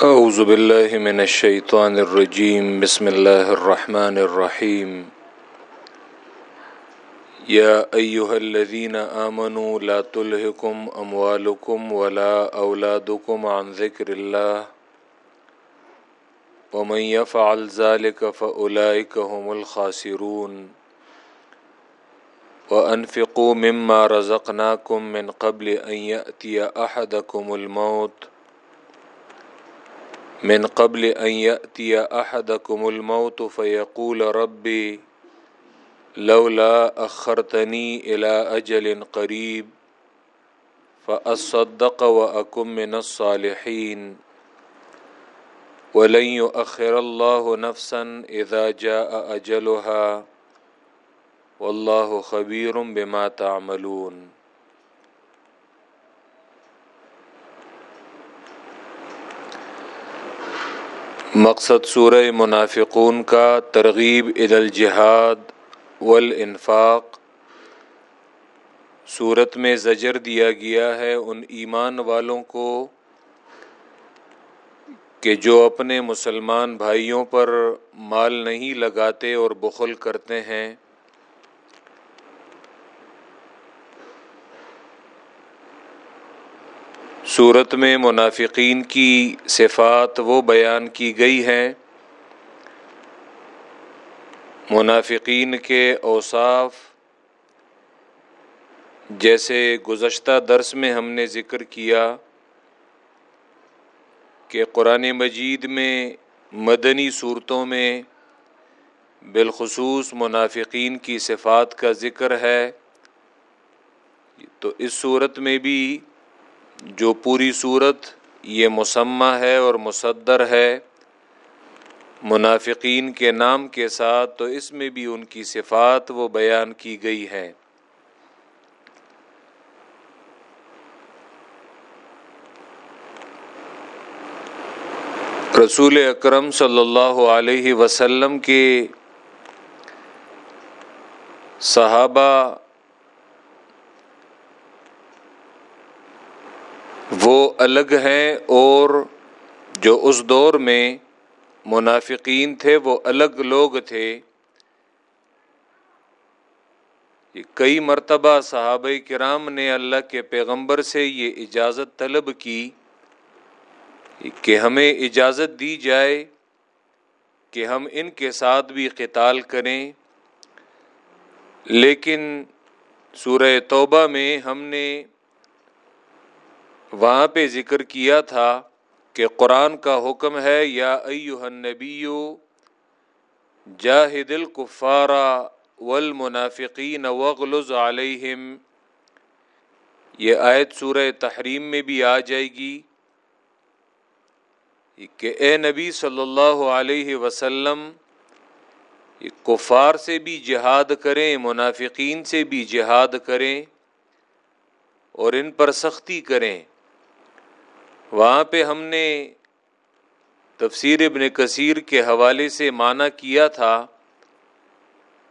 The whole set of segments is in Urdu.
اعوذ باللہ من الشیطان الرجیم بسم اللہ الرحمن الرحیم یا ایہا الذین آمنوا لا تلہکم اموالکم ولا اولادکم عن ذکر اللہ ومن يفعل ذلك فأولئك هم الخاسرون. وأنفقوا مما رزقناكم من قبل أن يأتي أحدكم الموت. من قبل أن يأتي أحدكم الموت فيقول ربي لولا أخرتني إلى أجل قريب فأصدق وأكن من الصالحين. ولن يؤخر الله نفسا إذا جاء أجلها. والله خبير بما تعملون. مقصد سورہ منافقون کا ترغیب عید الجہاد والانفاق۔ صورت میں زجر دیا گیا ہے ان ایمان والوں کو کہ جو اپنے مسلمان بھائیوں پر مال نہیں لگاتے اور بخل کرتے ہیں۔ صورت میں منافقین کی صفات وہ بیان کی گئی ہیں۔ منافقین کے اوصاف، جیسے گزشتہ درس میں ہم نے ذکر کیا کہ قرآن مجید میں مدنی صورتوں میں بالخصوص منافقین کی صفات کا ذکر ہے۔ تو اس صورت میں بھی جو پوری صورت یہ مسمہ ہے اور مصدر ہے منافقین کے نام کے ساتھ، تو اس میں بھی ان کی صفات وہ بیان کی گئی ہیں۔ رسول اکرم صلی اللہ علیہ وسلم کے صحابہ وہ الگ ہیں اور جو اس دور میں منافقین تھے، وہ الگ لوگ تھے۔ کئی مرتبہ صحابہ کرام نے اللہ کے پیغمبر سے یہ اجازت طلب کی کہ ہمیں اجازت دی جائے کہ ہم ان کے ساتھ بھی قتال کریں۔ لیکن سورہ توبہ میں ہم نے وہاں پہ ذکر کیا تھا کہ قرآن کا حکم ہے، یا ایوہ النبیو، جاہد الکفارا والمنافقین وغلظ علیہم۔ یہ آیت سورہ تحریم میں بھی آ جائے گی کہ اے نبی صلی اللہ علیہ وسلم کفار سے بھی جہاد کریں، منافقین سے بھی جہاد کریں اور ان پر سختی کریں۔ وہاں پہ ہم نے تفسیر ابن کثیر کے حوالے سے معنی کیا تھا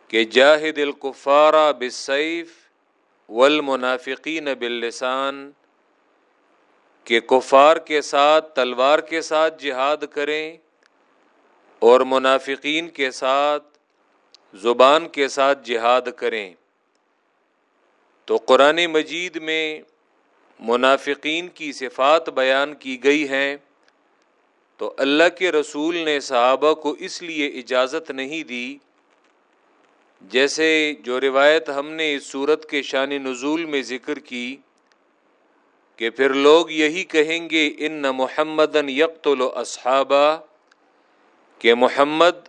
کہ جاہد القفارہ بصیف والمنافقین باللسان، کہ کفار کے ساتھ، تلوار کے ساتھ جہاد کریں اور منافقین کے ساتھ، زبان کے ساتھ جہاد کریں۔ تو قرآن مجید میں منافقین کی صفات بیان کی گئی ہیں، تو اللہ کے رسول نے صحابہ کو اس لیے اجازت نہیں دی، جیسے جو روایت ہم نے اس صورت کے شان نزول میں ذکر کی، کہ پھر لوگ یہی کہیں گے، ان نہ محمد یکت اصحابہ کہ محمد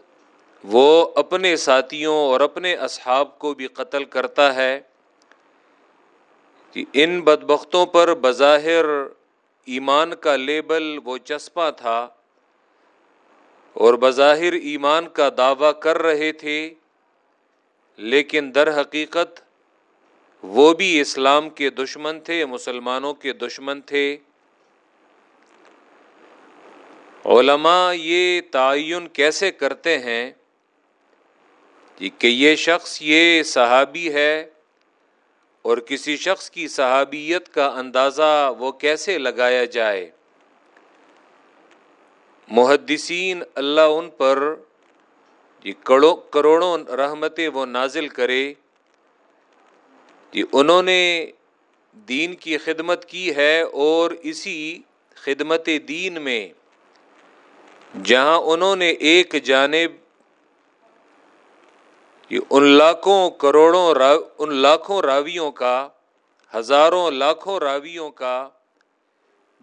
وہ اپنے ساتھیوں اور اپنے اصحاب کو بھی قتل کرتا ہے۔ کہ ان بدبختوں پر بظاہر ایمان کا لیبل وہ چسپاں تھا اور بظاہر ایمان کا دعویٰ کر رہے تھے، لیکن در حقیقت وہ بھی اسلام کے دشمن تھے، مسلمانوں کے دشمن تھے۔ علماء یہ تعین کیسے کرتے ہیں؟ کہ یہ شخص یہ صحابی ہے اور کسی شخص کی صحابیت کا اندازہ وہ کیسے لگایا جائے؟ محدثین اللہ ان پر جی کروڑوں رحمتیں وہ نازل کرے۔ جی انہوں نے دین کی خدمت کی ہے اور اسی خدمت دین میں جہاں انہوں نے ایک جانب کہ ان لاکھوں کروڑوں ان لاکھوں راویوں کا، ہزاروں لاکھوں راویوں کا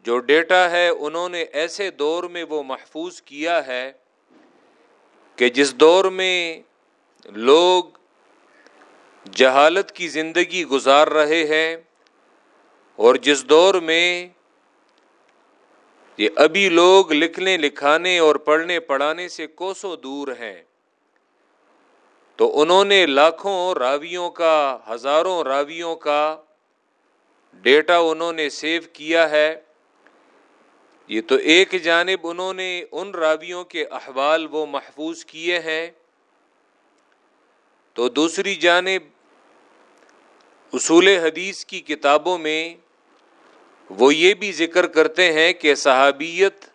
جو ڈیٹا ہے، انہوں نے ایسے دور میں وہ محفوظ کیا ہے کہ جس دور میں لوگ جہالت کی زندگی گزار رہے ہیں اور جس دور میں یہ ابھی لوگ لکھنے، لکھانے اور پڑھنے، پڑھانے سے کوسوں دور ہیں۔ تو انہوں نے لاکھوں راویوں کا، ہزاروں راویوں کا ڈیٹا انہوں نے سیو کیا ہے۔ یہ تو ایک جانب انہوں نے ان راویوں کے احوال وہ محفوظ کیے ہیں۔ تو دوسری جانب اصول حدیث کی کتابوں میں وہ یہ بھی ذکر کرتے ہیں کہ صحابیت،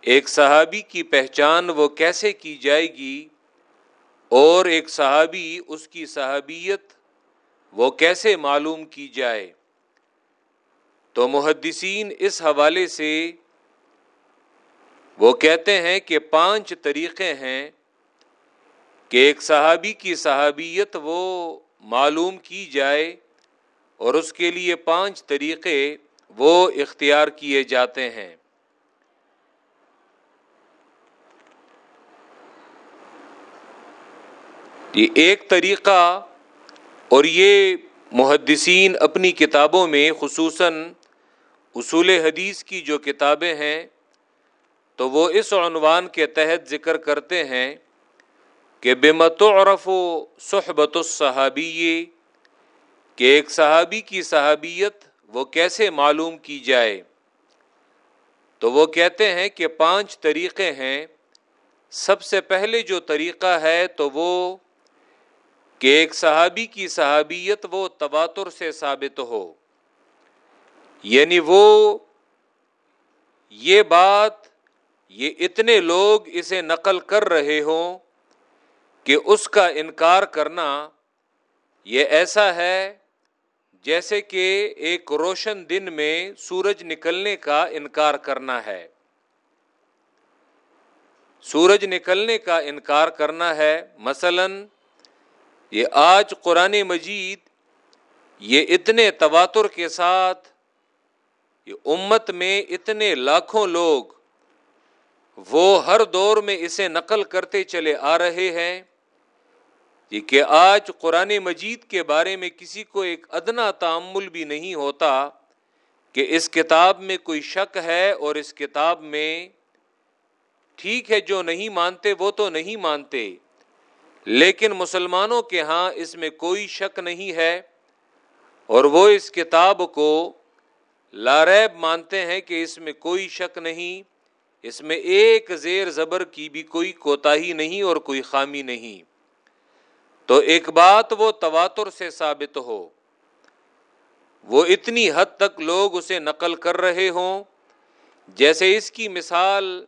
ایک صحابی کی پہچان وہ کیسے کی جائے گی؟ اور ایک صحابی اس کی صحابیت وہ کیسے معلوم کی جائے؟ تو محدثین اس حوالے سے وہ کہتے ہیں کہ پانچ طریقے ہیں کہ ایک صحابی کی صحابیت وہ معلوم کی جائے اور اس کے لیے پانچ طریقے وہ اختیار کیے جاتے ہیں۔ یہ ایک طریقہ اور یہ محدثین اپنی کتابوں میں خصوصاً اصول حدیث کی جو کتابیں ہیں، تو وہ اس عنوان کے تحت ذکر کرتے ہیں کہ بے متعرف و صحبت الصحابی، کہ ایک صحابی کی صحابیت وہ کیسے معلوم کی جائے؟ تو وہ کہتے ہیں کہ پانچ طریقے ہیں۔ سب سے پہلے جو طریقہ ہے تو وہ کہ ایک صحابی کی صحابیت وہ تباتر سے ثابت ہو۔ یعنی وہ یہ بات، یہ اتنے لوگ اسے نقل کر رہے ہوں کہ اس کا انکار کرنا یہ ایسا ہے جیسے کہ ایک روشن دن میں سورج نکلنے کا انکار کرنا ہے۔ سورج نکلنے کا انکار کرنا ہے، مثلا یہ آج قرآن مجید یہ اتنے تواتر کے ساتھ یہ امت میں اتنے لاکھوں لوگ وہ ہر دور میں اسے نقل کرتے چلے آ رہے ہیں یہ کہ آج قرآن مجید کے بارے میں کسی کو ایک ادنا تعمل بھی نہیں ہوتا کہ اس کتاب میں کوئی شک ہے اور اس کتاب میں ٹھیک ہے جو نہیں مانتے وہ تو نہیں مانتے لیکن مسلمانوں کے ہاں اس میں کوئی شک نہیں ہے اور وہ اس کتاب کو لاریب مانتے ہیں کہ اس میں کوئی شک نہیں، اس میں ایک زیر زبر کی بھی کوئی کوتا ہی نہیں اور کوئی خامی نہیں۔ تو ایک بات وہ تواتر سے ثابت ہو، وہ اتنی حد تک لوگ اسے نقل کر رہے ہوں، جیسے اس کی مثال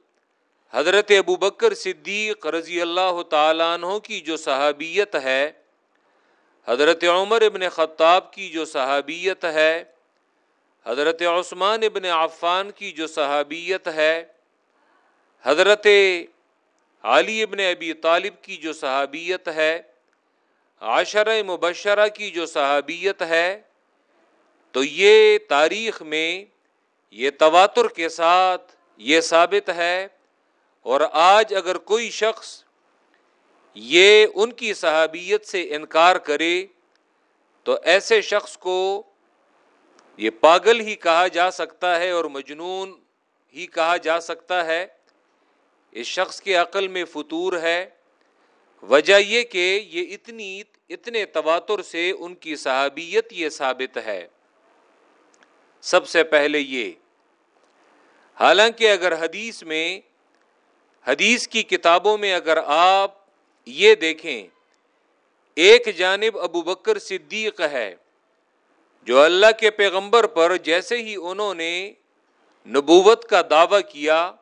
حضرت ابو بکر صدیق رضی اللہ تعالیٰ عنہ کی جو صحابیت ہے، حضرت عمر ابن خطاب کی جو صحابیت ہے، حضرت عثمان ابن عفان کی جو صحابیت ہے، حضرت علی ابن ابی طالب کی جو صحابیت ہے عاشر مبشرہ کی جو صحابیت ہے، تو یہ تاریخ میں یہ تواتر کے ساتھ یہ ثابت ہے اور آج اگر کوئی شخص یہ ان کی صحابیت سے انکار کرے، تو ایسے شخص کو یہ پاگل ہی کہا جا سکتا ہے اور مجنون ہی کہا جا سکتا ہے۔ اس شخص کے عقل میں فطور ہے۔ وجہ یہ کہ یہ اتنی، اتنے تواتر سے ان کی صحابیت یہ ثابت ہے۔ سب سے پہلے یہ۔ حالانکہ اگر حدیث میں حدیث کی کتابوں میں اگر آپ یہ دیکھیں، ایک جانب ابو بکر صدیق ہے، جو اللہ کے پیغمبر پر جیسے ہی انہوں نے نبوت کا دعویٰ کیا،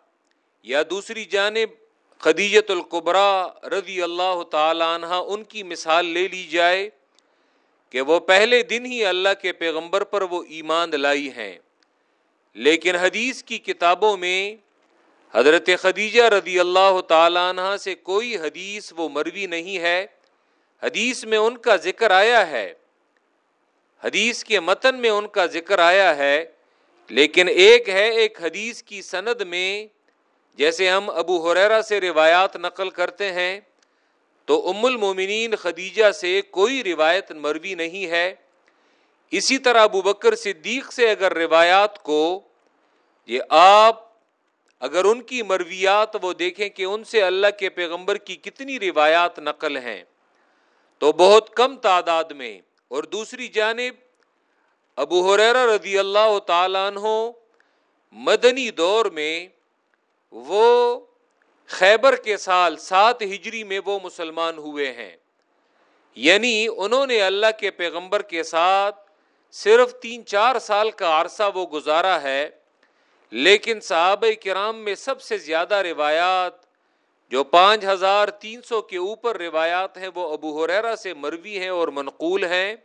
یا دوسری جانب خدیجت القبرا رضی اللہ تعالی عنہ ان کی مثال لے لی جائے کہ وہ پہلے دن ہی اللہ کے پیغمبر پر وہ ایمان لائی ہیں۔ لیکن حدیث کی کتابوں میں حضرت خدیجہ رضی اللہ تعالیٰ عنہ سے کوئی حدیث وہ مروی نہیں ہے۔ حدیث میں ان کا ذکر آیا ہے۔ حدیث کے متن میں ان کا ذکر آیا ہے۔ لیکن ایک ہے ایک حدیث کی سند میں، جیسے ہم ابو حریرا سے روایات نقل کرتے ہیں، تو ام المومنین خدیجہ سے کوئی روایت مروی نہیں ہے۔ اسی طرح ابو بکر صدیق سے اگر روایات کو، یہ آپ اگر ان کی مرویات وہ دیکھیں کہ ان سے اللہ کے پیغمبر کی کتنی روایات نقل ہیں، تو بہت کم تعداد میں۔ اور دوسری جانب، ابو حریر رضی اللہ تعالیٰ عنہ مدنی دور میں وہ خیبر کے سال سات ہجری میں وہ مسلمان ہوئے ہیں۔ یعنی انہوں نے اللہ کے پیغمبر کے ساتھ صرف تین چار سال کا عرصہ وہ گزارا ہے۔ لیکن صحابہ کرام میں سب سے زیادہ روایات، جو پانچ ہزار تین سو کے اوپر روایات ہیں، وہ ابو حریرا سے مروی ہیں اور منقول ہیں۔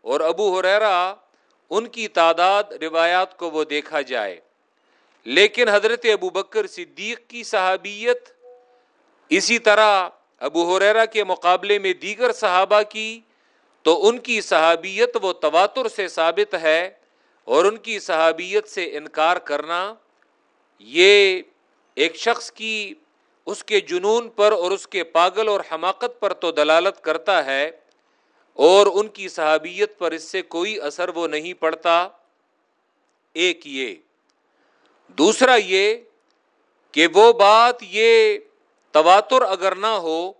اور ابو حریرا ان کی تعداد روایات کو وہ دیکھا جائے۔ لیکن حضرت ابو بکر صدیق کی صحابیت اسی طرح ابو حریرا کے مقابلے میں دیگر صحابہ کی، تو ان کی صحابیت وہ تواتر سے ثابت ہے اور ان کی صحابیت سے انکار کرنا، یہ ایک شخص کی اس کے جنون پر اور اس کے پاگل اور حماقت پر تو دلالت کرتا ہے، اور ان کی صحابیت پر اس سے کوئی اثر وہ نہیں پڑتا۔ ایک یہ۔ دوسرا یہ کہ وہ بات یہ تواتر اگر نہ ہو،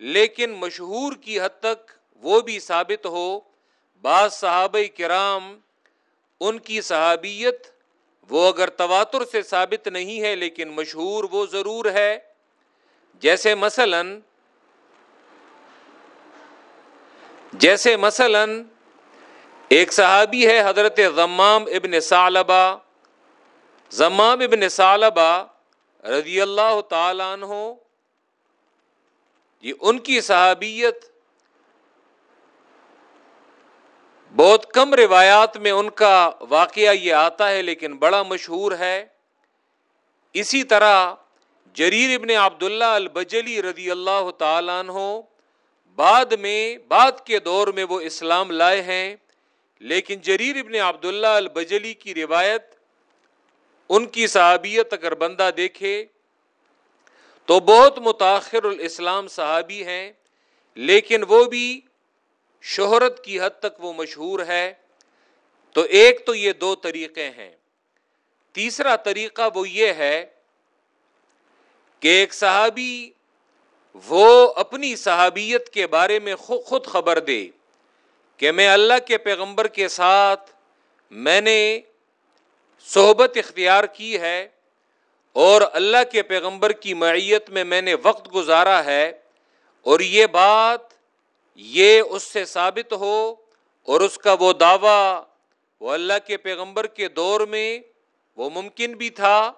لیکن مشہور کی حد تک وہ بھی ثابت ہو، بعض صحابہ کرام ان کی صحابیت وہ اگر تواتر سے ثابت نہیں ہے لیکن مشہور وہ ضرور ہے۔ جیسے مثلا جیسے مثلا ایک صحابی ہے حضرت ضمام ابن صالبہ ضمام ابن صالبہ رضی اللہ تعالیٰ عنہ یہ ان کی صحابیت بہت کم روایات میں ان کا واقعہ یہ آتا ہے، لیکن بڑا مشہور ہے۔ اسی طرح جریر ابن عبداللہ البجلی رضی اللہ تعالیٰ عنہ بعد میں، بعد کے دور میں وہ اسلام لائے ہیں، لیکن جریر ابن عبداللہ البجلی کی روایت ان کی صحابیت اگر بندہ دیکھے تو بہت متاثر الاسلام صحابی ہیں، لیکن وہ بھی شہرت کی حد تک وہ مشہور ہے۔ تو ایک تو یہ دو طریقے ہیں۔ تیسرا طریقہ وہ یہ ہے کہ ایک صحابی وہ اپنی صحابیت کے بارے میں خود خبر دے کہ میں اللہ کے پیغمبر کے ساتھ میں نے صحبت اختیار کی ہے اور اللہ کے پیغمبر کی معیت میں میں نے وقت گزارا ہے اور یہ بات یہ اس سے ثابت ہو اور اس کا وہ دعویٰ وہ اللہ کے پیغمبر کے دور میں وہ ممکن بھی تھا،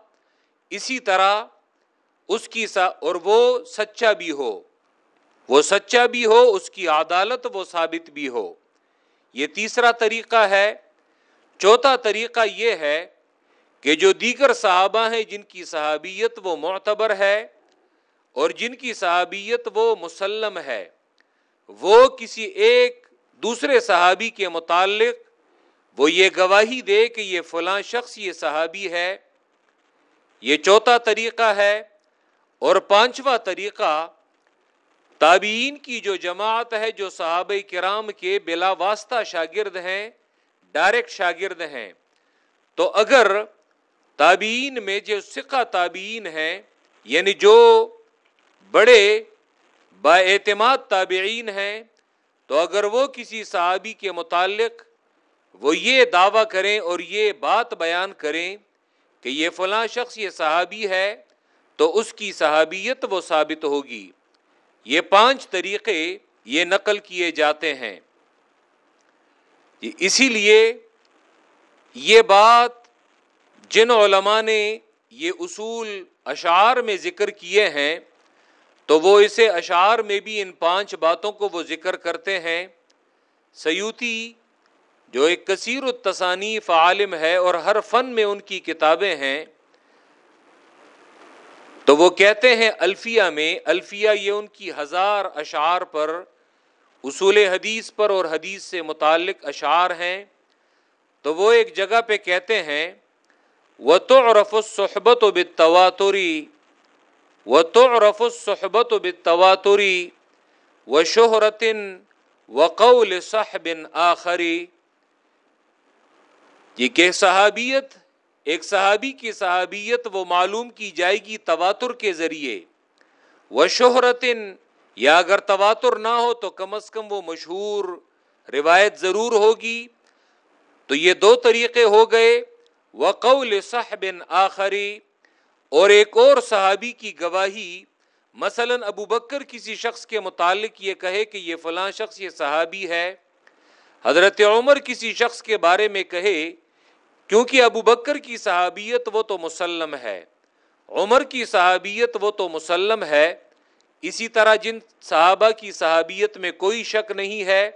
اسی طرح اس کی سا اور وہ سچا بھی ہو۔ وہ سچا بھی ہو، اس کی عدالت وہ ثابت بھی ہو۔ یہ تیسرا طریقہ ہے۔ چوتھا طریقہ یہ ہے کہ جو دیگر صحابہ ہیں، جن کی صحابیت وہ معتبر ہے اور جن کی صحابیت وہ مسلم ہے۔ وہ کسی ایک دوسرے صحابی کے متعلق وہ یہ گواہی دے کہ یہ فلاں شخص یہ صحابی ہے، یہ چوتھا طریقہ ہے اور پانچواں طریقہ تابعین کی جو جماعت ہے، جو صحابہ کرام کے بلا واسطہ شاگرد ہیں، ڈائریکٹ شاگرد ہیں۔ تو اگر تابعین میں جو سکہ تابعین ہیں یعنی جو بڑے با اعتماد تابعین ہیں، تو اگر وہ کسی صحابی کے متعلق وہ یہ دعویٰ کریں اور یہ بات بیان کریں کہ یہ فلاں شخص یہ صحابی ہے، تو اس کی صحابیت وہ ثابت ہوگی۔ یہ پانچ طریقے یہ نقل کیے جاتے ہیں۔ جی، اسی لیے یہ بات جن علماء نے یہ اصول اشعار میں ذکر کیے ہیں۔ تو وہ اسے اشعار میں بھی ان پانچ باتوں کو وہ ذکر کرتے ہیں۔ سیوتی جو ایک کثیر التصانیف عالم ہے اور ہر فن میں ان کی کتابیں ہیں، تو وہ کہتے ہیں الفیہ میں، الفیہ یہ ان کی ہزار اشعار پر، اصول حدیث پر اور حدیث سے متعلق اشعار ہیں۔ تو وہ ایک جگہ پہ کہتے ہیں وہ تو رف الصحبت و بتواتری و تو رف الصحبت و بتواتری و شہرتن وقول صحب آخری یہ کہ صحابیت، ایک صحابی کی صحابیت وہ معلوم کی جائے گی تواتر کے ذریعے. وہ شہرت یا اگر تواتر نہ ہو تو کم از کم وہ مشہور روایت ضرور ہوگی. تو یہ دو طریقے ہو گئے. وہ قول صاحب آخری اور ایک اور صحابی کی گواہی، مثلا ابو بکر کسی شخص کے متعلق یہ کہے کہ یہ فلاں شخص، یہ صحابی ہے۔ حضرت عمر کسی شخص کے بارے میں کہے، کیونکہ ابو بکر کی صحابیت وہ تو مسلم ہے۔ عمر کی صحابیت وہ تو مسلم ہے۔ اسی طرح جن صحابہ کی صحابیت میں کوئی شک نہیں ہے،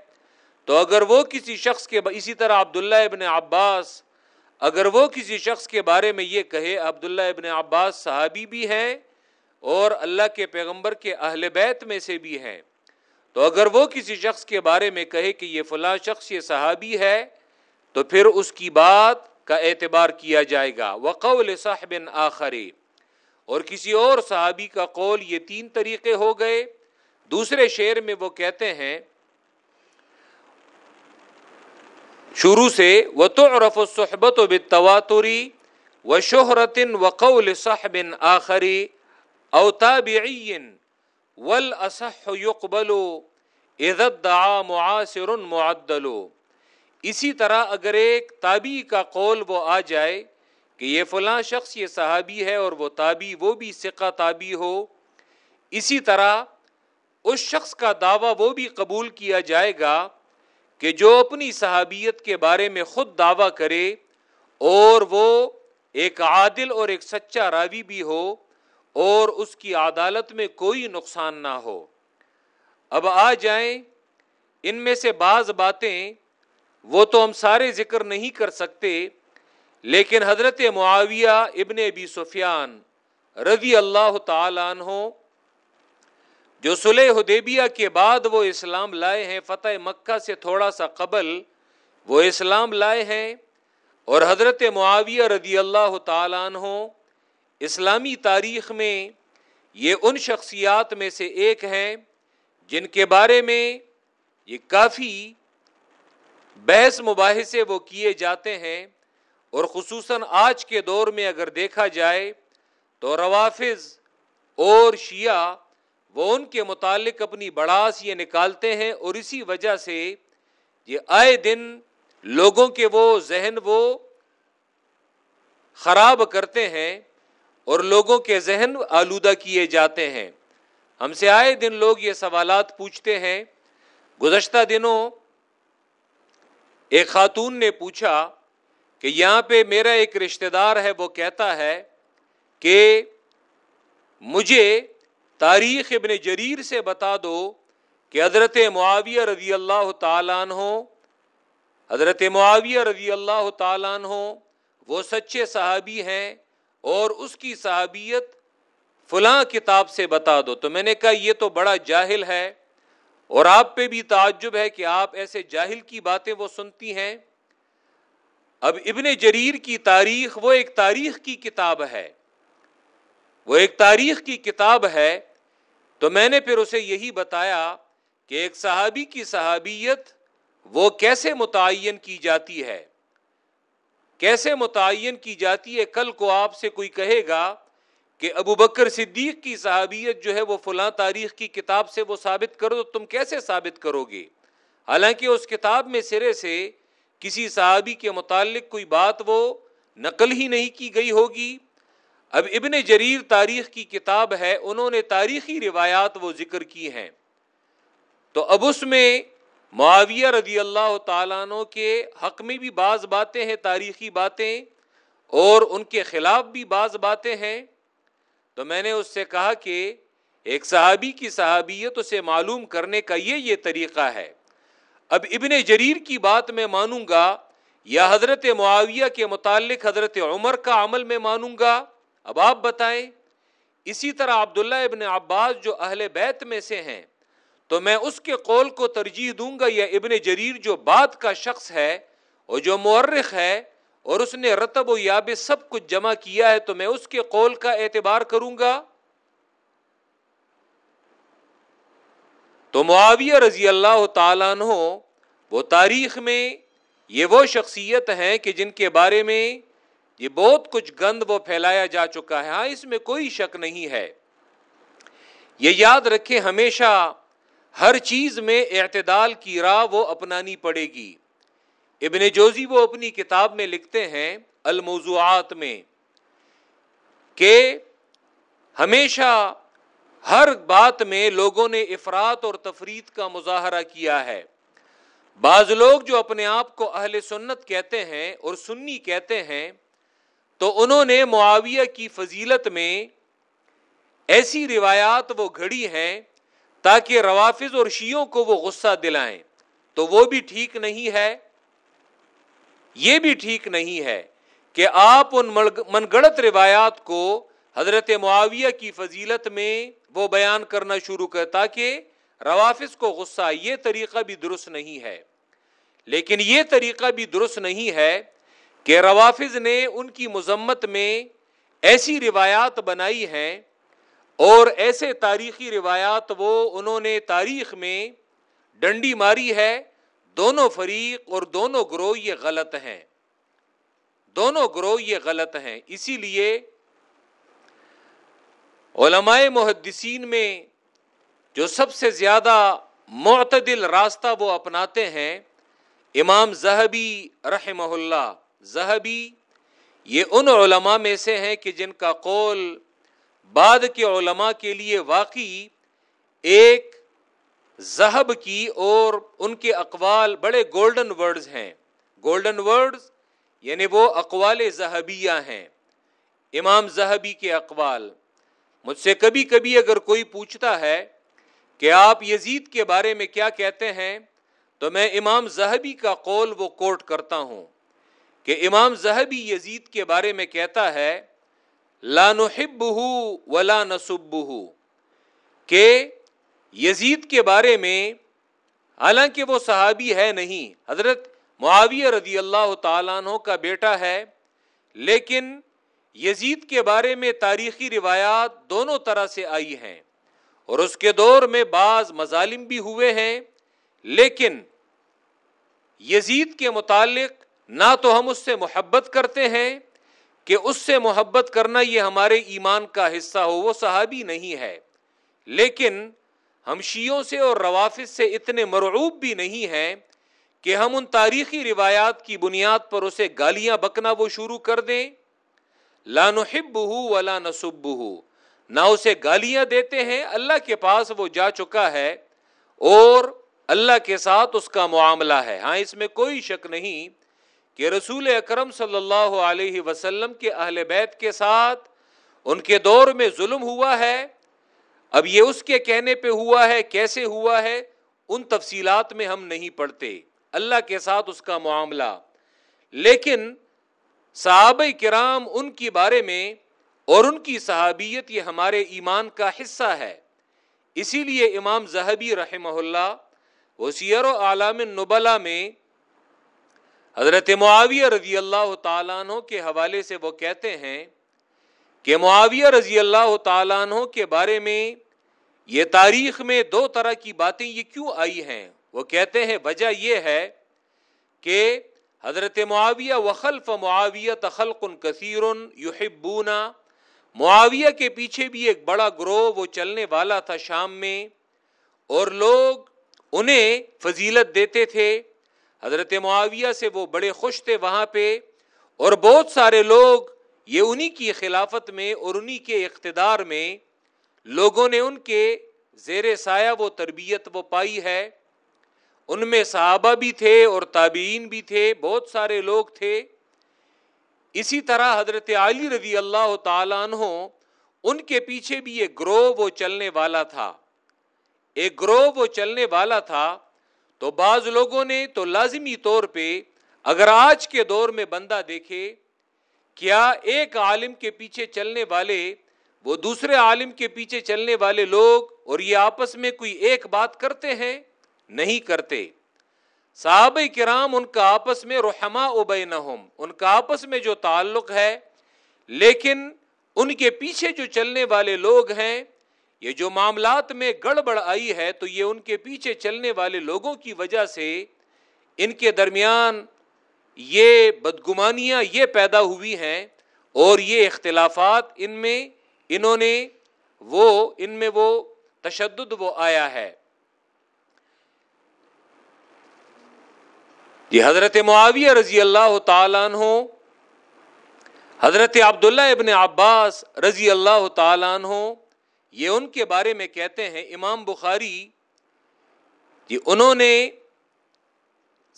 تو اگر وہ کسی شخص کے اسی طرح عبداللہ ابن عباس اگر وہ کسی شخص کے بارے میں یہ کہے، عبداللہ ابن عباس صحابی بھی ہیں اور اللہ کے پیغمبر کے اہل بیت میں سے بھی ہیں۔ تو اگر وہ کسی شخص کے بارے میں کہے کہ یہ فلاں شخص، یہ صحابی ہے، تو پھر اس کی بات کا اعتبار کیا جائے گا۔ وقول صاحب آخری۔ اور کسی اور صحابی کا قول یہ تین طریقے ہو گئے۔ دوسرے شعر میں وہ کہتے ہیں شروع سے وہ تو رف و صحبت و بتواتری و شہرت وقول صاحب آخری اوتاب ول اصح یقبلو عزت دعا معاصر معدلو اسی طرح اگر ایک تابی کا قول وہ آ جائے کہ یہ فلاں شخص یہ صحابی ہے اور وہ تابی وہ بھی سکہ تابی ہو، اسی طرح اس شخص کا دعویٰ وہ بھی قبول کیا جائے گا کہ جو اپنی صحابیت کے بارے میں خود دعویٰ کرے اور وہ ایک عادل اور ایک سچا راوی بھی ہو اور اس کی عدالت میں کوئی نقصان نہ ہو۔ اب آ جائیں، ان میں سے بعض باتیں وہ تو ہم سارے ذکر نہیں کر سکتے، لیکن حضرت معاویہ ابن ابی سفیان رضی اللہ تعالی عنہ جو سلح حدیبیہ کے بعد وہ اسلام لائے ہیں، فتح مکہ سے تھوڑا سا قبل وہ اسلام لائے ہیں اور حضرت معاویہ رضی اللہ تعالیٰ عنہ اسلامی تاریخ میں یہ ان شخصیات میں سے ایک ہیں جن کے بارے میں یہ کافی بحث مباحثے وہ کیے جاتے ہیں اور خصوصاً آج کے دور میں اگر دیکھا جائے تو روافظ اور شیعہ وہ ان کے متعلق اپنی بڑاس یہ نکالتے ہیں اور اسی وجہ سے یہ آئے دن لوگوں کے وہ ذہن وہ خراب کرتے ہیں اور لوگوں کے ذہن آلودہ کیے جاتے ہیں۔ ہم سے آئے دن لوگ یہ سوالات پوچھتے ہیں۔ گزشتہ دنوں ایک خاتون نے پوچھا کہ یہاں پہ میرا ایک رشتہ دار ہے، وہ کہتا ہے کہ مجھے تاریخ ابن جریر سے بتا دو کہ حضرت معاویہ رضی اللہ تعالیٰ عنہ، حضرت معاویہ رضی اللہ تعالیٰ عنہ وہ سچے صحابی ہیں اور اس کی صحابیت فلاں کتاب سے بتا دو۔ تو میں نے کہا یہ تو بڑا جاہل ہے اور آپ پہ بھی تعجب ہے کہ آپ ایسے جاہل کی باتیں وہ سنتی ہیں۔ اب ابن جریر کی تاریخ وہ ایک تاریخ کی کتاب ہے۔ وہ ایک تاریخ کی کتاب ہے، تو میں نے پھر اسے یہی بتایا کہ ایک صحابی کی صحابیت وہ کیسے متعین کی جاتی ہے۔ کیسے متعین کی جاتی ہے، کل کو آپ سے کوئی کہے گا کہ ابو بکر صدیق کی صحابیت جو ہے وہ فلاں تاریخ کی کتاب سے وہ ثابت کرو تو تم کیسے ثابت کرو گے؟ حالانکہ اس کتاب میں سرے سے کسی صحابی کے متعلق کوئی بات وہ نقل ہی نہیں کی گئی ہوگی۔ اب ابن جریر تاریخ کی کتاب ہے، انہوں نے تاریخی روایات وہ ذکر کی ہیں۔ تو اب اس میں معاویہ رضی اللہ تعالیٰ عنہ کے حق میں بھی بعض باتیں ہیں، تاریخی باتیں، اور ان کے خلاف بھی بعض باتیں ہیں۔ تو میں نے اس سے کہا کہ ایک صحابی کی صحابیت اسے معلوم کرنے کا یہ یہ طریقہ ہے۔ اب ابن جریر کی بات میں مانوں گا یا حضرت معاویہ کے متعلق حضرت عمر کا عمل میں مانوں گا۔ اب آپ بتائیں، اسی طرح عبداللہ ابن عباس جو اہل بیت میں سے ہیں، تو میں اس کے قول کو ترجیح دوں گا، یا ابن جریر جو بات کا شخص ہے اور جو مورخ ہے اور اس نے رتب و یاب سب کچھ جمع کیا ہے، تو میں اس کے قول کا اعتبار کروں گا۔ تو معاویہ رضی اللہ تعالیٰ عنہ، وہ تاریخ میں یہ وہ شخصیت ہیں کہ جن کے بارے میں یہ بہت کچھ گند وہ پھیلایا جا چکا ہے۔ ہاں اس میں کوئی شک نہیں ہے۔ یہ یاد رکھیں، ہمیشہ ہر چیز میں اعتدال کی راہ وہ اپنانی پڑے گی۔ ابن جوزی وہ اپنی کتاب میں لکھتے ہیں الموضوعات میں کہ ہمیشہ ہر بات میں لوگوں نے افراد اور تفرید کا مظاہرہ کیا ہے۔ بعض لوگ جو اپنے آپ کو اہل سنت کہتے ہیں اور سنی کہتے ہیں تو انہوں نے معاویہ کی فضیلت میں ایسی روایات وہ گھڑی ہیں تاکہ روافظ اور شیوں کو وہ غصہ دلائیں۔ تو وہ بھی ٹھیک نہیں ہے، یہ بھی ٹھیک نہیں ہے کہ آپ ان من گڑت روایات کو حضرت معاویہ کی فضیلت میں وہ بیان کرنا شروع کر، تاکہ روافظ کو غصہ، یہ طریقہ بھی درست نہیں ہے۔ لیکن یہ طریقہ بھی درست نہیں ہے کہ روافظ نے ان کی مذمت میں ایسی روایات بنائی ہیں اور ایسے تاریخی روایات وہ انہوں نے تاریخ میں ڈنڈی ماری ہے، دونوں فریق اور دونوں گروہ یہ غلط ہیں۔ دونوں گروہ یہ غلط ہیں۔ اسی لیے علماء محدثین میں جو سب سے زیادہ معتدل راستہ وہ اپناتے ہیں، امام زہبی رحمہ اللہ۔ زہبی یہ ان علماء میں سے ہیں کہ جن کا قول بعد کے علماء کے لیے واقعی ایک زہب کی اور ان کے اقوال بڑے گولڈن ورڈز ہیں۔ گولڈن ورڈز یعنی وہ اقوال زہبیہ ہیں۔ امام زہبی کے اقوال۔ مجھ سے کبھی کبھی اگر کوئی پوچھتا ہے کہ آپ یزید کے بارے میں کیا کہتے ہیں، تو میں امام زہبی کا قول وہ کوٹ کرتا ہوں۔ کہ امام زہبی یزید کے بارے میں کہتا ہے، لا نحبہ ولا نصبہ کہ یزید کے بارے میں حالانکہ وہ صحابی ہے نہیں، حضرت معاویہ رضی اللہ تعالیٰ عنہ کا بیٹا ہے، لیکن یزید کے بارے میں تاریخی روایات دونوں طرح سے آئی ہیں، اور اس کے دور میں بعض مظالم بھی ہوئے ہیں، لیکن یزید کے متعلق نہ تو ہم اس سے محبت کرتے ہیں کہ اس سے محبت کرنا یہ ہمارے ایمان کا حصہ ہو، وہ صحابی نہیں ہے۔ لیکن ہم شیوں سے اور روافظ سے اتنے مرعوب بھی نہیں ہیں کہ ہم ان تاریخی روایات کی بنیاد پر اسے گالیاں بکنا وہ شروع کر دیں۔ لانحب ولا نصب نہ اسے گالیاں دیتے ہیں، اللہ کے پاس وہ جا چکا ہے اور اللہ کے ساتھ اس کا معاملہ ہے۔ ہاں اس میں کوئی شک نہیں کہ رسول اکرم صلی اللہ علیہ وسلم کے اہل بیت کے ساتھ ان کے دور میں ظلم ہوا ہے۔ اب یہ اس کے کہنے پہ ہوا ہے، کیسے ہوا ہے؟ ان تفصیلات میں ہم نہیں پڑھتے۔ اللہ کے ساتھ اس کا معاملہ۔ لیکن صحابہ کرام ان کی بارے میں اور ان کی صحابیت یہ ہمارے ایمان کا حصہ ہے۔ اسی لیے امام زہبی رحمہ اللہ وہ سیر و عالم نبلا میں حضرت معاویہ رضی اللہ تعالیٰ عنہ کے حوالے سے وہ کہتے ہیں کہ معاویہ رضی اللہ تعالیٰ عنہ کے بارے میں یہ تاریخ میں دو طرح کی باتیں یہ کیوں آئی ہیں؟ وہ کہتے ہیں، وجہ یہ ہے کہ حضرت معاویہ وخلف معاویہ تخلق کثیر یحبونا۔ معاویہ کے پیچھے بھی ایک بڑا گروہ وہ چلنے والا تھا شام میں اور لوگ انہیں فضیلت دیتے تھے۔ حضرت معاویہ سے وہ بڑے خوش تھے وہاں پہ اور بہت سارے لوگ یہ انہی کی خلافت میں اور انہی کے اقتدار میں لوگوں نے ان کے زیر سایہ وہ تربیت وہ پائی ہے۔ ان میں صحابہ بھی تھے اور تابعین بھی تھے، بہت سارے لوگ تھے۔ اسی طرح حضرت علی رضی اللہ تعالیٰ عنہ، ان کے پیچھے بھی ایک گروہ وہ چلنے والا تھا۔ ایک گروہ وہ چلنے والا تھا تو بعض لوگوں نے تو لازمی طور پہ اگر آج کے دور میں بندہ دیکھے، کیا ایک عالم کے پیچھے چلنے والے، وہ دوسرے عالم کے پیچھے چلنے والے لوگ اور یہ آپس میں کوئی ایک بات کرتے ہیں؟ نہیں کرتے۔ صحابہ کرام ان کا آپس میں رحما ابینہم ان کا آپس میں جو تعلق ہے، لیکن ان کے پیچھے جو چلنے والے لوگ ہیں یہ جو معاملات میں گڑبڑ آئی ہے، تو یہ ان کے پیچھے چلنے والے لوگوں کی وجہ سے ان کے درمیان یہ بدگمانیاں یہ پیدا ہوئی ہیں اور یہ اختلافات ان میں انہوں نے وہ، ان میں وہ تشدد وہ آیا ہے۔ یہ حضرت معاویہ رضی اللہ تعالیٰ عنہ، حضرت عبداللہ ابن عباس رضی اللہ تعالیٰ عنہ یہ ان کے بارے میں کہتے ہیں، امام بخاری جی انہوں نے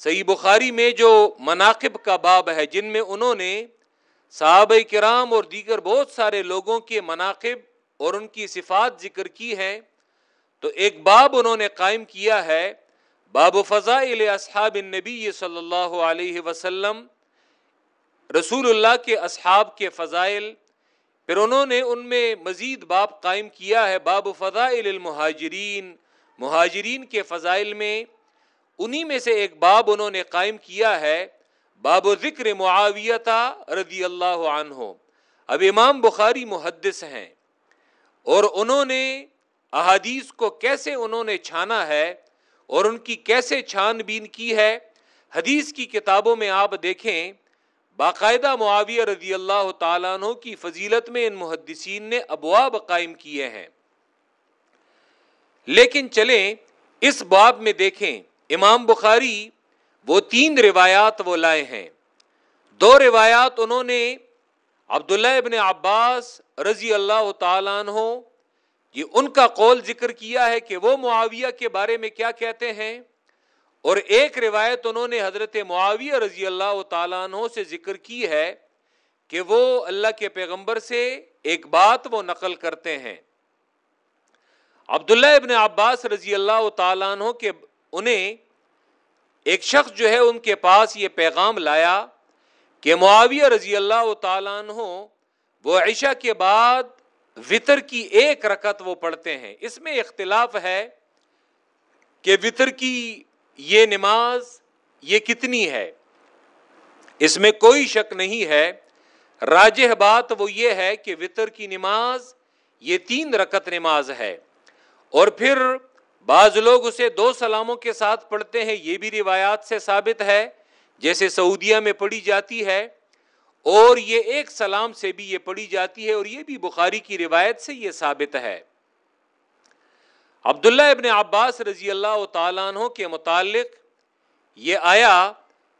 صحیح بخاری میں جو مناقب کا باب ہے، جن میں انہوں نے صحابہ کرام اور دیگر بہت سارے لوگوں کے مناقب اور ان کی صفات ذکر کی ہیں، تو ایک باب انہوں نے قائم کیا ہے، باب فضائل اصحاب النبی صلی اللہ علیہ وسلم، رسول اللہ کے اصحاب کے فضائل پھر انہوں نے ان میں مزید باب قائم کیا ہے، باب فضائل المہاجرین۔ مہاجرین کے فضائل میں انہی میں سے ایک باب انہوں نے قائم کیا ہے، باب و ذکر معاویتا رضی اللہ عنہ۔ اب امام بخاری محدث ہیں اور انہوں نے احادیث کو کیسے انہوں نے چھانا ہے اور ان کی کیسے چھان بین کی ہے، حدیث کی کتابوں میں آپ دیکھیں۔ باقاعدہ معاویہ رضی اللہ تعالیٰ عنہ کی فضیلت میں ان محدثین نے ابواب قائم کیے ہیں۔ لیکن چلیں، اس باب میں دیکھیں، امام بخاری وہ تین روایات وہ لائے ہیں۔ دو روایات انہوں نے عبداللہ ابن عباس رضی اللہ تعالیٰ عنہ، یہ ان کا قول ذکر کیا ہے کہ وہ معاویہ کے بارے میں کیا کہتے ہیں۔ اور ایک روایت انہوں نے حضرت معاویہ رضی اللہ تعالیٰ عنہ سے ذکر کی ہے کہ وہ اللہ کے پیغمبر سے ایک بات وہ نقل کرتے ہیں۔ عبداللہ ابن عباس رضی اللہ تعالیٰ عنہ کے انہیں ایک شخص جو ہے ان کے پاس یہ پیغام لایا کہ معاویہ رضی اللہ تعالیٰ عنہ وہ عشاء کے بعد وطر کی ایک رکت وہ پڑھتے ہیں۔ اس میں اختلاف ہے کہ وطر کی یہ نماز یہ کتنی ہے؟ اس میں کوئی شک نہیں ہے۔ راجہ بات وہ یہ ہے کہ وطر کی نماز یہ تین رکت نماز ہے۔ اور پھر بعض لوگ اسے دو سلاموں کے ساتھ پڑھتے ہیں، یہ بھی روایات سے ثابت ہے۔ جیسے سعودیہ میں پڑھی جاتی ہے اور یہ ایک سلام سے بھی یہ پڑھی جاتی ہے اور یہ بھی بخاری کی روایت سے یہ ثابت ہے۔ عبداللہ ابن عباس رضی اللہ تعالیٰ عنہ کے متعلق یہ آیا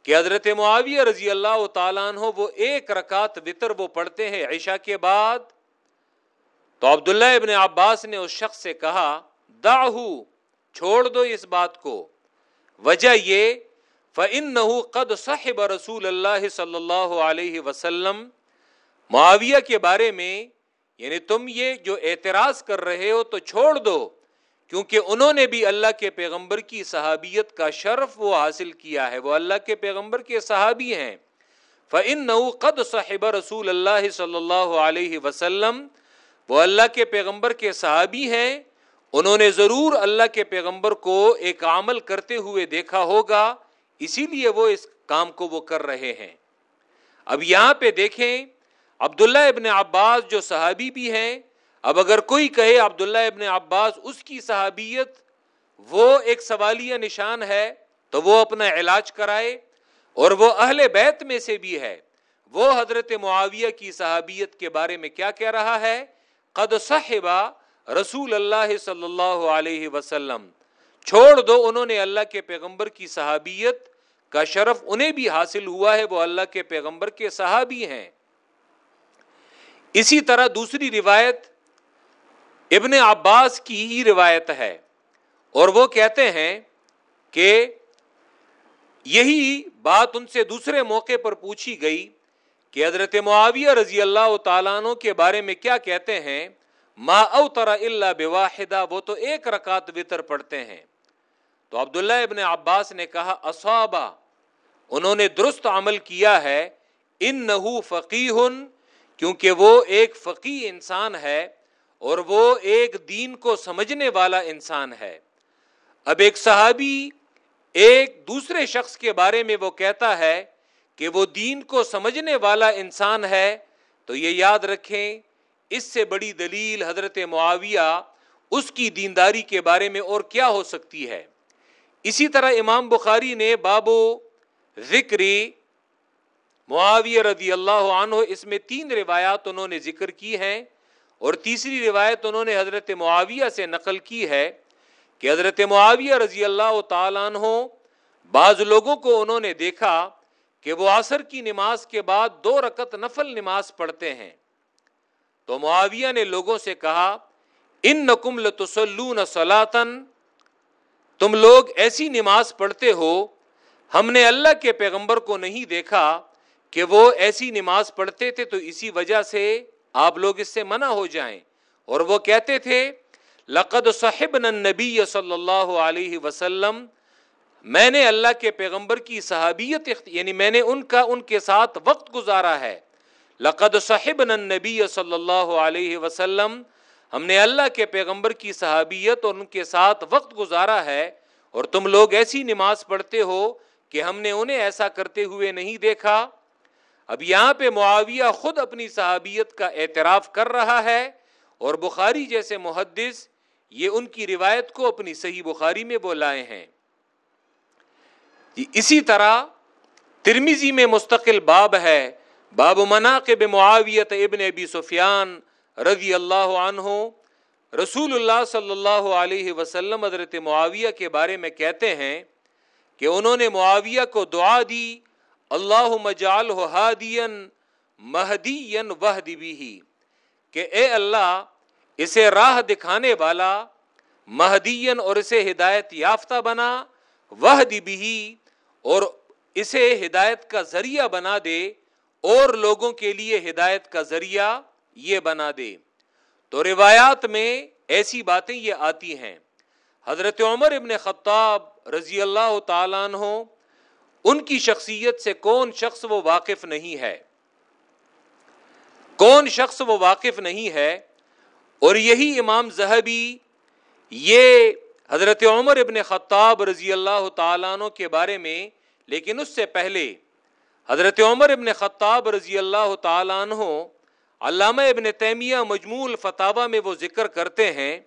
کہ حضرت معاویہ رضی اللہ تعالیٰ عنہ وہ ایک رکعت وطر وہ پڑھتے ہیں عشاء کے بعد۔ تو عبداللہ ابن عباس نے اس شخص سے کہا داہو چھوڑ دو اس بات کو۔ وجہ یہ، فَإِنَّهُ قَدْ صَحِبَ رسول اللہ صلی اللہ علیہ وسلم۔ معاویہ کے بارے میں یعنی تم یہ جو اعتراض کر رہے ہو تو چھوڑ دو۔ کیونکہ انہوں نے بھی اللہ کے پیغمبر کی صحابیت کا شرف وہ حاصل کیا ہے، وہ اللہ کے پیغمبر کے صحابی ہیں۔ فَإِنَّهُ قَدْ صَحِبَ رسول اللہ صلی اللہ علیہ وسلم۔ وہ اللہ کے پیغمبر کے صحابی ہیں۔ انہوں نے ضرور اللہ کے پیغمبر کو ایک عمل کرتے ہوئے دیکھا ہوگا، اسی لیے وہ اس کام کو وہ کر رہے ہیں۔ اب یہاں پہ دیکھیں، عبداللہ ابن عباس جو صحابی بھی ہیں اب اگر کوئی کہے عبداللہ ابن عباس، اس کی صحابیت وہ ایک سوالیہ نشان ہے، تو وہ اپنا علاج کرائے اور وہ اہل بیت میں سے بھی ہے۔ وہ حضرت معاویہ کی صحابیت کے بارے میں کیا کہہ رہا ہے؟ قد صحبہ رسول اللہ صلی اللہ علیہ وسلم۔ چھوڑ دو انہوں نے اللہ کے پیغمبر کی صحابیت کا شرف، انہیں بھی حاصل ہوا ہے، وہ اللہ کے پیغمبر کے صحابی ہیں۔ اسی طرح دوسری روایت ابن عباس کی ہی روایت ہے اور وہ کہتے ہیں کہ یہی بات ان سے دوسرے موقع پر پوچھی گئی کہ حضرت معاویہ رضی اللہ تعالیٰ عنہ کے بارے میں کیا کہتے ہیں؟ ما او ترا اللہ بواحدہ، وہ تو ایک رکعت وطر پڑھتے ہیں۔ تو عبداللہ ابن عباس نے کہا اصابہ انہوں نے درست عمل کیا ہے۔ ان نحو فقی کیونکہ وہ ایک فقی انسان ہے۔ اور وہ ایک دین کو سمجھنے والا انسان ہے۔ اب ایک صحابی ایک دوسرے شخص کے بارے میں وہ کہتا ہے کہ وہ دین کو سمجھنے والا انسان ہے، تو یہ یاد رکھیں، اس سے بڑی دلیل حضرت معاویہ اس کی دینداری کے بارے میں اور کیا ہو سکتی ہے۔ اسی طرح امام بخاری نے بابو ذکری معاویہ رضی اللہ عنہ، اس میں تین روایات انہوں نے ذکر کی ہیں۔ اور تیسری روایت انہوں نے حضرت معاویہ سے نقل کی ہے کہ حضرت معاویہ رضی اللہ تعالیٰ عنہ، بعض لوگوں کو انہوں نے دیکھا کہ وہ عصر کی نماز کے بعد دو رکت نفل نماز پڑھتے ہیں۔ تو معاویہ نے لوگوں سے کہا ان نقم لتسلون سلاطن تم لوگ ایسی نماز پڑھتے ہو، ہم نے اللہ کے پیغمبر کو نہیں دیکھا کہ وہ ایسی نماز پڑھتے تھے تو اسی وجہ سے آپ لوگ اس سے منع ہو جائیں۔ اور وہ کہتے تھے، لقد صحب نبی صلی اللہ علیہ وسلم، میں نے اللہ کے پیغمبر کی صحابیت یعنی میں نے ان کا، ان کے ساتھ وقت گزارا ہے۔ لقد صحب نبی صلی اللہ علیہ وسلم، ہم نے اللہ کے پیغمبر کی صحابیت اور ان کے ساتھ وقت گزارا ہے۔ اور تم لوگ ایسی نماز پڑھتے ہو کہ ہم نے انہیں ایسا کرتے ہوئے نہیں دیکھا۔ اب یہاں پہ معاویہ خود اپنی صحابیت کا اعتراف کر رہا ہے اور بخاری جیسے محدث یہ ان کی روایت کو اپنی صحیح بخاری میں وہ لائے ہیں۔ جی، اسی طرح ترمیزی میں مستقل باب ہے، باب مناقب معاویت ابن ابی سفیان رضی اللہ عنہ۔ رسول اللہ صلی اللہ علیہ وسلم حضرت معاویہ کے بارے میں کہتے ہیں کہ انہوں نے معاویہ کو دعا دی اللہ مجال ہو ہادین مہدین وحدی بھی کہ اے اللہ، اسے راہ دکھانے والا مہدین اور اسے ہدایت یافتہ بنا وحدی بھی اور اسے ہدایت کا ذریعہ بنا دے، اور لوگوں کے لیے ہدایت کا ذریعہ یہ بنا دے۔ تو روایات میں ایسی باتیں یہ آتی ہیں۔ حضرت عمر ابن خطاب رضی اللہ تعالیٰ عنہ ان کی شخصیت سے کون شخص وہ واقف نہیں ہے؟ کون شخص وہ واقف نہیں ہے؟ اور یہی امام زہبی یہ حضرت عمر ابن خطاب رضی اللہ تعالیٰ عنہ کے بارے میں، لیکن اس سے پہلے حضرت عمر ابن خطاب رضی اللہ تعالیٰ عنہ علامہ ابن تیمیہ مجموع فتح میں وہ ذکر کرتے ہیں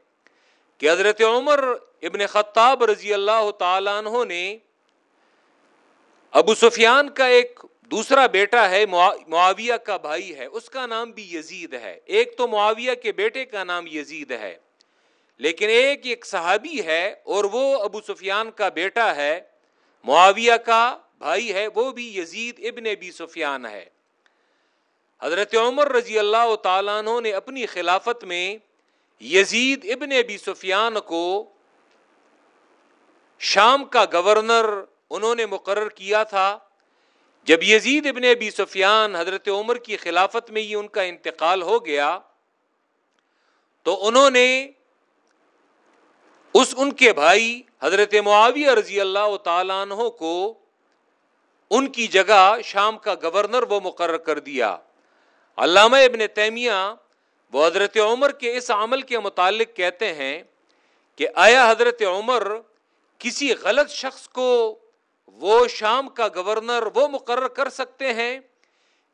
کہ حضرت عمر ابن خطاب رضی اللہ تعالیٰ عنہ نے ابو سفیان کا ایک دوسرا بیٹا ہے معاویہ کا بھائی ہے، اس کا نام بھی یزید ہے۔ ایک تو معاویہ کے بیٹے کا نام یزید ہے۔ لیکن ایک ایک صحابی ہے اور وہ ابو سفیان کا بیٹا ہے، معاویہ کا بھائی ہے، وہ بھی یزید ابن ابی سفیان ہے۔ حضرت عمر رضی اللہ تعالیٰ عنہ نے اپنی خلافت میں یزید ابن ابی سفیان کو شام کا گورنر انہوں نے مقرر کیا تھا۔ جب یزید ابن ابی سفیان حضرت عمر کی خلافت میں ہی ان کا انتقال ہو گیا، تو انہوں نے اس ان کے بھائی حضرت معاویہ رضی اللہ تعالیٰ عنہ کو ان کی جگہ شام کا گورنر وہ مقرر کر دیا۔ علامہ ابن تیمیہ وہ حضرت عمر کے اس عمل کے متعلق کہتے ہیں کہ آیا حضرت عمر، کسی غلط شخص کو وہ شام کا گورنر وہ مقرر کر سکتے ہیں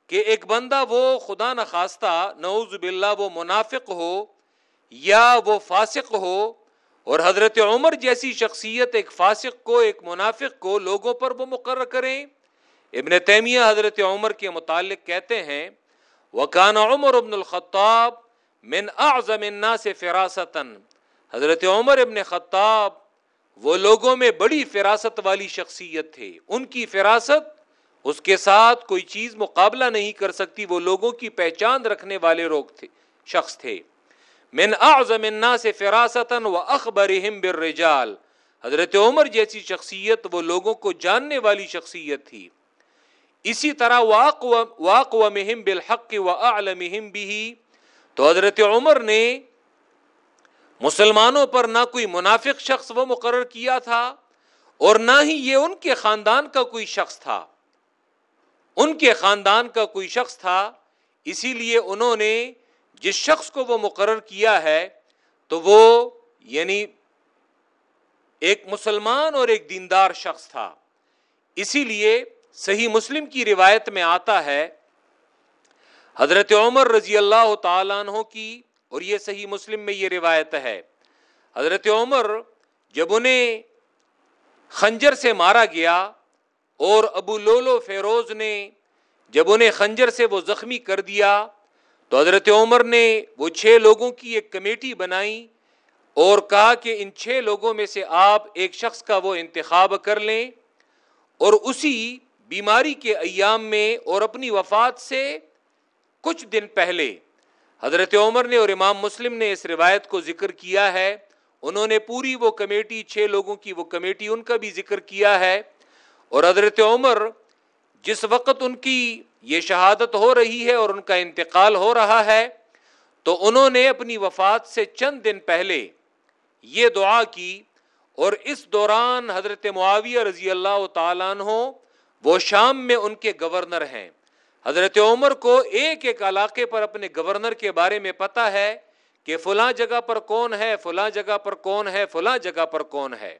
کہ ایک بندہ وہ خدا نخواستہ نعوذ باللہ وہ منافق ہو یا وہ فاسق ہو اور حضرت عمر جیسی شخصیت ایک فاسق کو، ایک منافق کو لوگوں پر وہ مقرر کریں۔ ابن تیمیہ حضرت عمر کے متعلق کہتے ہیں وہ کان عمر ابن الخطاب من اعظم الناس فراستن حضرت عمر ابن خطاب وہ لوگوں میں بڑی فراست والی شخصیت تھے۔ ان کی فراست، اس کے ساتھ کوئی چیز مقابلہ نہیں کر سکتی، وہ لوگوں کی پہچان رکھنے والے لوگ تھے، شخص تھے۔ من اعظم الناس فراستن و اخبرہم بالرجال۔ حضرت عمر جیسی شخصیت وہ لوگوں کو جاننے والی شخصیت تھی۔ اسی طرح واق و مہم بالحق و عالمہم بھی تو حضرت عمر نے مسلمانوں پر نہ کوئی منافق شخص وہ مقرر کیا تھا اور نہ ہی یہ ان کے خاندان کا کوئی شخص تھا۔ ان کے خاندان کا کوئی شخص تھا، اسی لیے انہوں نے جس شخص کو وہ مقرر کیا ہے، تو وہ یعنی ایک مسلمان اور ایک دیندار شخص تھا۔ اسی لیے صحیح مسلم کی روایت میں آتا ہے، حضرت عمر رضی اللہ تعالیٰ عنہ کی اور یہ صحیح مسلم میں یہ روایت ہے۔ حضرت عمر جب انہیں خنجر سے مارا گیا اور ابو لولو فیروز نے جب انہیں خنجر سے وہ زخمی کر دیا تو حضرت عمر نے وہ چھ لوگوں کی ایک کمیٹی بنائی اور کہا کہ ان چھ لوگوں میں سے آپ ایک شخص کا وہ انتخاب کر لیں اور اسی بیماری کے ایام میں اور اپنی وفات سے کچھ دن پہلے حضرت عمر نے اور امام مسلم نے اس روایت کو ذکر کیا ہے۔ انہوں نے پوری وہ کمیٹی، چھ لوگوں کی وہ کمیٹی، ان کا بھی ذکر کیا ہے۔ اور حضرت عمر جس وقت ان کی یہ شہادت ہو رہی ہے اور ان کا انتقال ہو رہا ہے، تو انہوں نے اپنی وفات سے چند دن پہلے یہ دعا کی۔ اور اس دوران حضرت معاویہ رضی اللہ تعالیٰ عنہ وہ شام میں ان کے گورنر ہیں۔ حضرت عمر کو ایک ایک علاقے پر اپنے گورنر کے بارے میں پتا ہے کہ فلاں جگہ پر کون ہے، فلاں جگہ پر کون ہے، فلاں جگہ پر کون ہے۔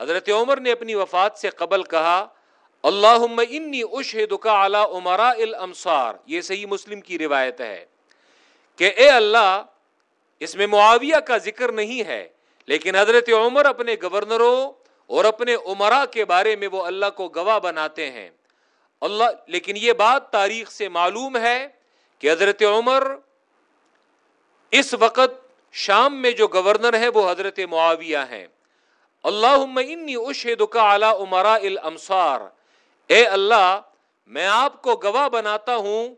حضرت عمر نے اپنی وفات سے قبل کہا اللہ انی عمرا الامصار یہ صحیح مسلم کی روایت ہے کہ اے اللہ، اس میں معاویہ کا ذکر نہیں ہے، لیکن حضرت عمر اپنے گورنروں اور اپنے عمرا کے بارے میں وہ اللہ کو گواہ بناتے ہیں۔ اللہ، لیکن یہ بات تاریخ سے معلوم ہے کہ حضرت عمر اس وقت شام میں جو گورنر ہے وہ حضرت معاویہ ہیں۔ اللہ انی اشہد کا اعلیٰ عمرا الامصار۔ اے اللہ، میں آپ کو گواہ بناتا ہوں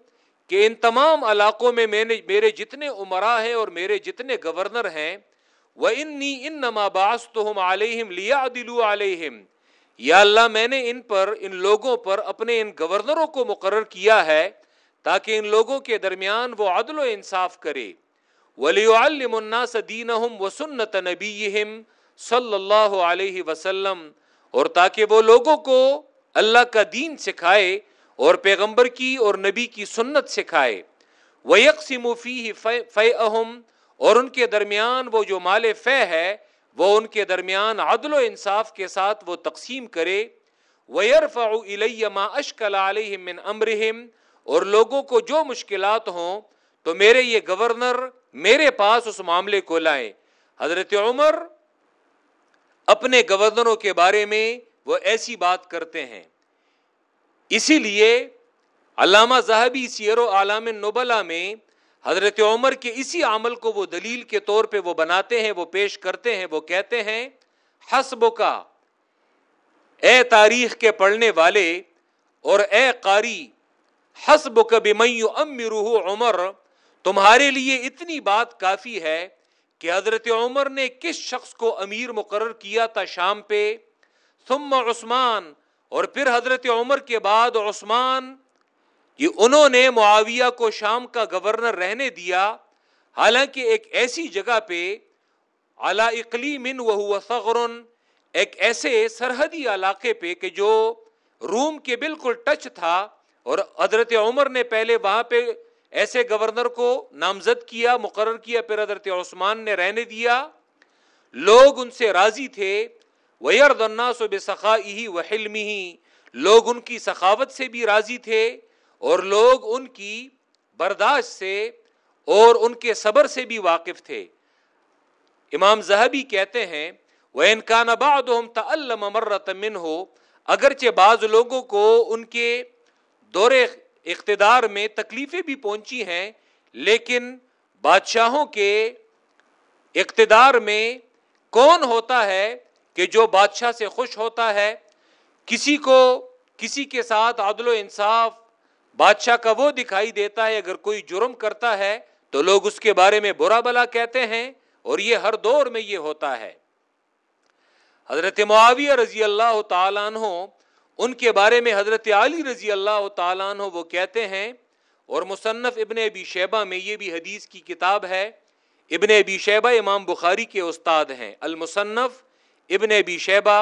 کہ ان تمام علاقوں میں میں نے، میرے جتنے عمرا ہیں اور میرے جتنے گورنر ہیں وہ انی ان نما باس تو ہم علیہم لیا دلو علیہم یا اللہ میں نے ان پر، ان لوگوں پر اپنے ان گورنروں کو مقرر کیا ہے تاکہ ان لوگوں کے درمیان وہ عدل و انصاف کرے۔ ولی الناس دینہم و سنت نبیہم صلی اللہ علیہ وسلم اور تاکہ وہ لوگوں کو اللہ کا دین سکھائے اور پیغمبر کی اور نبی کی سنت سکھائے۔ وہ یکسم فی فی اور ان کے درمیان وہ جو مال فہ ہے وہ ان کے درمیان عدل و انصاف کے ساتھ وہ تقسیم کرے۔ اشکل من امرہم اور لوگوں کو جو مشکلات ہوں تو میرے یہ گورنر میرے پاس اس معاملے کو لائیں۔ حضرت عمر اپنے گورنروں کے بارے میں وہ ایسی بات کرتے ہیں۔ اسی لیے علامہ زہبی سیر و علام نبلا میں حضرت عمر کے اسی عمل کو وہ دلیل کے طور پہ وہ بناتے ہیں، وہ پیش کرتے ہیں، وہ کہتے ہیں حسب کا اے تاریخ کے پڑھنے والے اور اے قاری حسب کبھی روح عمر، تمہارے لیے اتنی بات کافی ہے کہ حضرت عمر نے کس شخص کو امیر مقرر کیا تھا شام پہ؟ ثم عثمان، اور پھر حضرت عمر کے بعد عثمان کہ انہوں نے معاویہ کو شام کا گورنر رہنے دیا، حالانکہ ایک ایسی جگہ پہ اعلی اقلی من وہ سغرن ایک ایسے سرحدی علاقے پہ کہ جو روم کے بالکل ٹچ تھا اور حضرت عمر نے پہلے وہاں پہ ایسے گورنر کو نامزد کیا، مقرر کیا، پھر حضرت عثمان نے رہنے دیا۔ لوگ ان سے راضی تھے۔ ویردنا سو بے سخا ہی وہ لوگ ان کی سخاوت سے بھی راضی تھے۔ اور لوگ ان کی برداشت سے اور ان کے صبر سے بھی واقف تھے۔ امام زہبی کہتے ہیں وہ انکان آباد من ہو اگرچہ بعض لوگوں کو ان کے دور اقتدار میں تکلیفیں بھی پہنچی ہیں، لیکن بادشاہوں کے اقتدار میں کون ہوتا ہے کہ جو بادشاہ سے خوش ہوتا ہے؟ کسی کو، کسی کے ساتھ عدل و انصاف بادشاہ کا وہ دکھائی دیتا ہے، اگر کوئی جرم کرتا ہے تو لوگ اس کے بارے میں برا بلا کہتے ہیں اور یہ ہر دور میں یہ ہوتا ہے۔ حضرت معاویہ رضی اللہ تعالیٰ عنہ، ان کے بارے میں حضرت علی رضی اللہ تعالیٰ عنہ وہ کہتے ہیں، اور مصنف ابن ابی شیبہ میں یہ بھی حدیث کی کتاب ہے۔ ابن ابی شیبہ امام بخاری کے استاد ہیں۔ المصنف ابن ابی شیبہ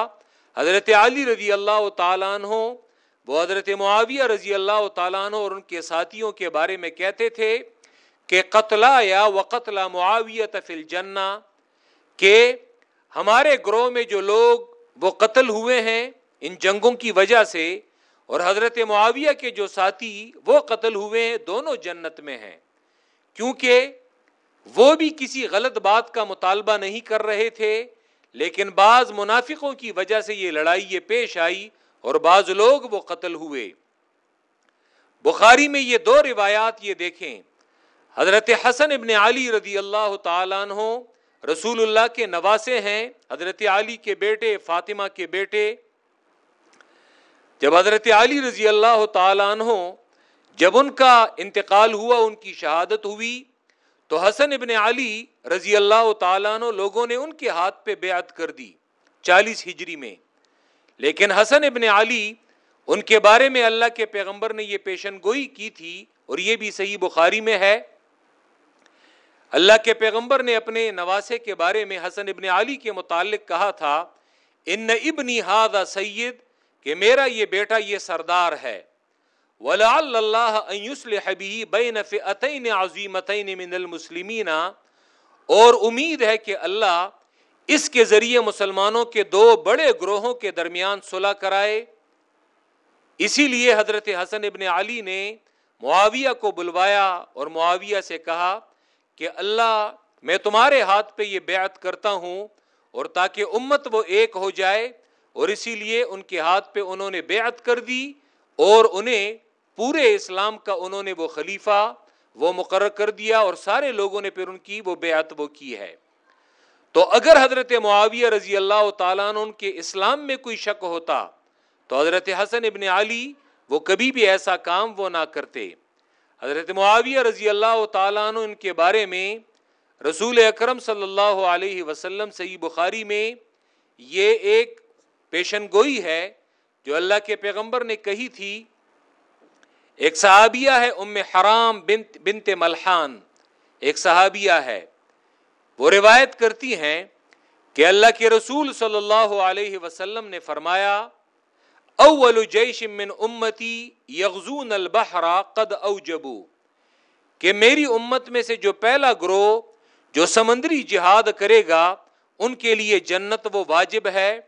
حضرت علی رضی اللہ تعالیٰ عنہ وہ حضرت معاویہ رضی اللہ تعالیٰ عنہ اور ان کے ساتھیوں کے بارے میں کہتے تھے کہ قتلہ یا و قتل معاویہ تفل جنا کہ ہمارے گروہ میں جو لوگ وہ قتل ہوئے ہیں ان جنگوں کی وجہ سے اور حضرت معاویہ کے جو ساتھی وہ قتل ہوئے ہیں، دونوں جنت میں ہیں۔ کیونکہ وہ بھی کسی غلط بات کا مطالبہ نہیں کر رہے تھے، لیکن بعض منافقوں کی وجہ سے یہ لڑائی یہ پیش آئی اور بعض لوگ وہ قتل ہوئے۔ بخاری میں یہ دو روایات یہ دیکھیں۔ حضرت حسن ابن علی رضی اللہ تعالیٰ عنہ رسول اللہ کے نواسے ہیں، حضرت علی کے بیٹے، فاطمہ کے بیٹے۔ جب حضرت علی رضی اللہ تعالیٰ عنہ جب ان کا انتقال ہوا، ان کی شہادت ہوئی، تو حسن ابن علی رضی اللہ تعالیٰ عنہ لوگوں نے ان کے ہاتھ پہ بیعت کر دی، چالیس ہجری میں۔ لیکن حسن ابن علی ان کے بارے میں اللہ کے پیغمبر نے یہ پیشن گوئی کی تھی اور یہ بھی صحیح بخاری میں ہے۔ اللہ کے پیغمبر نے اپنے نواسے کے بارے میں حسن ابن علی کے متعلق کہا تھا، ان ابنی ہاد سید، کہ میرا یہ بیٹا یہ سردار ہے۔ ولا اللہ بین فئتین عظیمتین من المسلمین۔ اور امید ہے کہ اللہ اس کے ذریعے مسلمانوں کے دو بڑے گروہوں کے درمیان صلح کرائے۔ اسی لیے حضرت حسن ابن علی نے معاویہ کو بلوایا اور معاویہ سے کہا کہ اللہ، میں تمہارے ہاتھ پہ یہ بیعت کرتا ہوں اور تاکہ امت وہ ایک ہو جائے۔ اور اسی لیے ان کے ہاتھ پہ انہوں نے بیعت کر دی اور انہیں پورے اسلام کا انہوں نے وہ خلیفہ، وہ مقرر کر دیا اور سارے لوگوں نے پھر ان کی وہ بیعت وہ کی ہے۔ تو اگر حضرت معاویہ رضی اللہ تعالیٰ عنہ ان کے اسلام میں کوئی شک ہوتا، تو حضرت حسن ابن علی وہ کبھی بھی ایسا کام وہ نہ کرتے۔ حضرت معاویہ رضی اللہ تعالیٰ عنہ ان کے بارے میں رسول اکرم صلی اللہ علیہ وسلم، صحیح بخاری میں یہ ایک پیشن گوئی ہے جو اللہ کے پیغمبر نے کہی تھی۔ ایک صحابیہ ہے، ام حرام بنت بنت ملحان۔ ایک صحابیہ ہے۔ وہ روایت کرتی ہیں کہ اللہ کے رسول صلی اللہ علیہ وسلم نے فرمایا، اول جیش من امتی یغزون البحر قد اوجبو، کہ میری امت میں سے جو پہلا گروہ جو سمندری جہاد کرے گا، ان کے لیے جنت وہ واجب ہے۔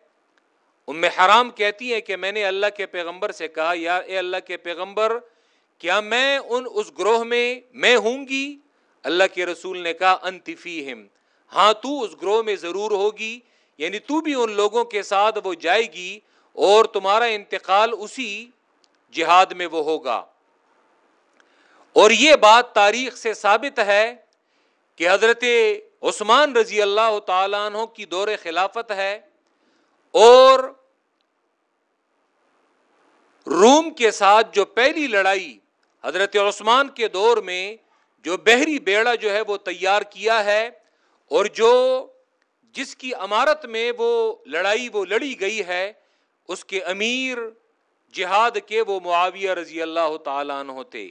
ام حرام کہتی ہے کہ میں نے اللہ کے پیغمبر سے کہا، یا اے اللہ کے پیغمبر، کیا میں ان اس گروہ میں میں ہوں گی؟ اللہ کے رسول نے کہا انتفیہم ہاں تو اس گروہ میں ضرور ہوگی یعنی تو بھی ان لوگوں کے ساتھ وہ جائے گی اور تمہارا انتقال اسی جہاد میں وہ ہوگا۔ اور یہ بات تاریخ سے ثابت ہے کہ حضرت عثمان رضی اللہ تعالیٰ عنہ کی دور خلافت ہے اور روم کے ساتھ جو پہلی لڑائی حضرت عثمان کے دور میں جو بحری بیڑا جو ہے وہ تیار کیا ہے اور جو جس کی امارت میں وہ لڑائی وہ لڑی گئی ہے، اس کے امیر جہاد کے وہ معاویہ رضی اللہ تعالیٰ عنہ تھے۔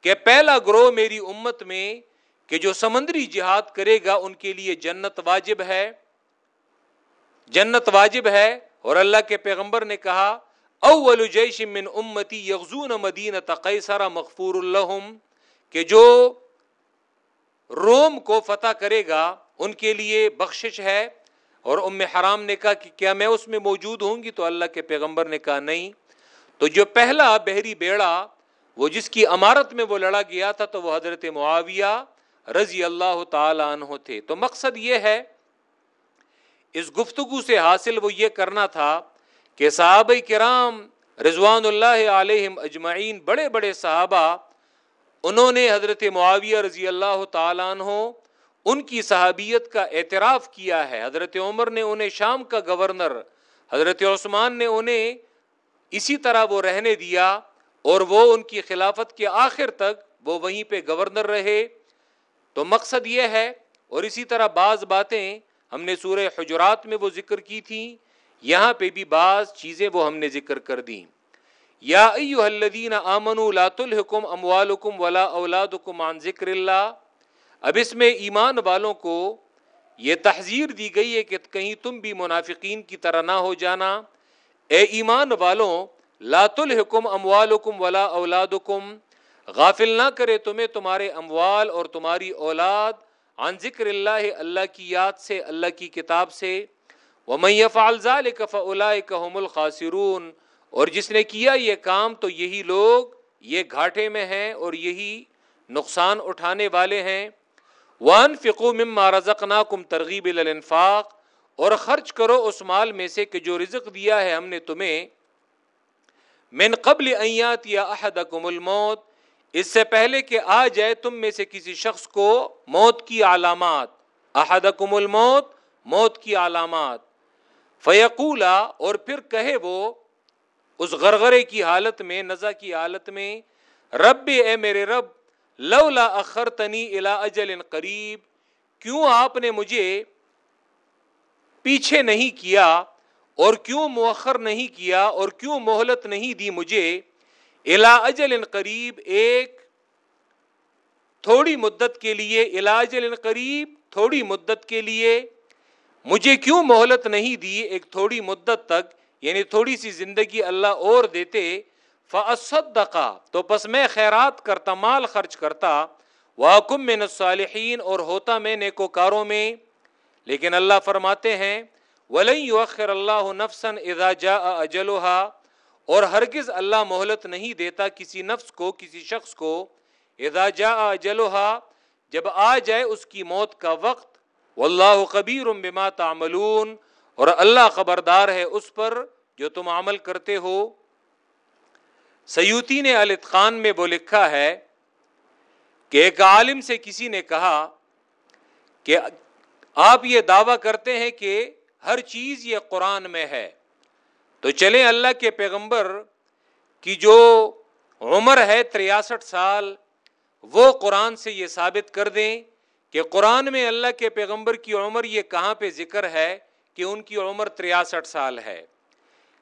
کہ پہلا گروہ میری امت میں کہ جو سمندری جہاد کرے گا، ان کے لیے جنت واجب ہے۔ جنت واجب ہے اور اللہ کے پیغمبر نے کہا، اول جیش من امتی یغزون مدینہ قیصر مغفور اللہم کہ جو روم کو فتح کرے گا، ان کے لیے بخشش ہے۔ اور ام حرام نے کہا کہ کیا میں اس میں موجود ہوں گی؟ تو اللہ کے پیغمبر نے کہا نہیں۔ تو جو پہلا بحری بیڑا، وہ جس کی امارت میں وہ لڑا گیا تھا، تو وہ حضرت معاویہ رضی اللہ تعالی عنہ تھے۔ تو مقصد یہ ہے، اس گفتگو سے حاصل وہ یہ کرنا تھا کہ صحابہ کرام رضوان اللہ علیہم اجمعین، بڑے بڑے صحابہ انہوں نے حضرت معاویہ رضی اللہ تعالیٰ عنہ ان کی صحابیت کا اعتراف کیا ہے۔ حضرت عمر نے انہیں شام کا گورنر، حضرت عثمان نے انہیں اسی طرح وہ رہنے دیا اور وہ ان کی خلافت کے آخر تک وہ وہیں پہ گورنر رہے۔ تو مقصد یہ ہے اور اسی طرح بعض باتیں ہم نے سورہ حجرات میں وہ ذکر کی تھی یہاں پہ بھی بعض چیزیں وہ ہم نے ذکر کر دیں۔ یا ایو الذین آمنوا لا تلحکم اموالکم ولا اولادکم عن ذکر اللہ۔ اب اس میں ایمان والوں کو یہ تحذیر دی گئی ہے کہ کہیں تم بھی منافقین کی طرح نہ ہو جانا۔ اے ایمان والوں، لا تلحکم اموالکم ولا اولادکم۔ غافل نہ کرے تمہیں تمہارے اموال اور تمہاری اولاد۔ عن ذکر اللہ اللہ کی یاد سے، اللہ کی کتاب سے۔ وَمَن يَفْعَلْ ذَلِكَ فَأُولَئِكَ هُمُ الْخَاسِرُونَ۔ اور جس نے کیا یہ کام تو یہی لوگ یہ گھاٹے میں ہیں اور یہی نقصان اٹھانے والے ہیں۔ وان فکو مما رزقنا کم ترغیب الانفاق اور خرچ کرو اس مال میں سے کہ جو رزق دیا ہے ہم نے تمہیں۔ من قبل ایات یا احدکم الموت، اس سے پہلے کہ آ جائے تم میں سے کسی شخص کو موت کی علامات۔ احدکم الموت، موت کی علامات۔ فیقولا اور پھر کہے وہ اس غرغرے کی حالت میں، نزا کی حالت میں رب اے میرے رب، لولا اخرتنی الا اجل قریب، کیوں آپ نے مجھے پیچھے نہیں کیا اور کیوں مؤخر نہیں کیا اور کیوں مہلت نہیں دی مجھے؟ الا اجل قریب، ایک تھوڑی مدت کے لیے الا اجل قریب، تھوڑی مدت کے لیے، مجھے کیوں مہلت نہیں دی؟ ایک تھوڑی مدت تک یعنی تھوڑی سی زندگی اللہ اور دیتے فصدقا تو پس میں خیرات کرتا، مال خرچ کرتا واکم میں الصالحین اور ہوتا میں نیکوکاروں میں۔ لیکن اللہ فرماتے ہیں ولی وخر اللہ نفسن اذا جا اجلوہا اور ہرگز اللہ مہلت نہیں دیتا کسی نفس کو، کسی شخص کو۔ اذا جا اجلوہا جب آ جائے اس کی موت کا وقت واللہ قبیر بما تعملون۔ اور اللہ خبردار ہے اس پر جو تم عمل کرتے ہو۔ سیوتی نے الاتقان میں وہ لکھا ہے کہ ایک عالم سے کسی نے کہا کہ آپ یہ دعویٰ کرتے ہیں کہ ہر چیز یہ قرآن میں ہے۔ تو چلیں اللہ کے پیغمبر کی جو عمر ہے تریاسٹھ سال، وہ قرآن سے یہ ثابت کر دیں کہ قرآن میں اللہ کے پیغمبر کی عمر یہ کہاں پہ ذکر ہے۔ کہ ان کی عمر تریاسٹھ سال ہے۔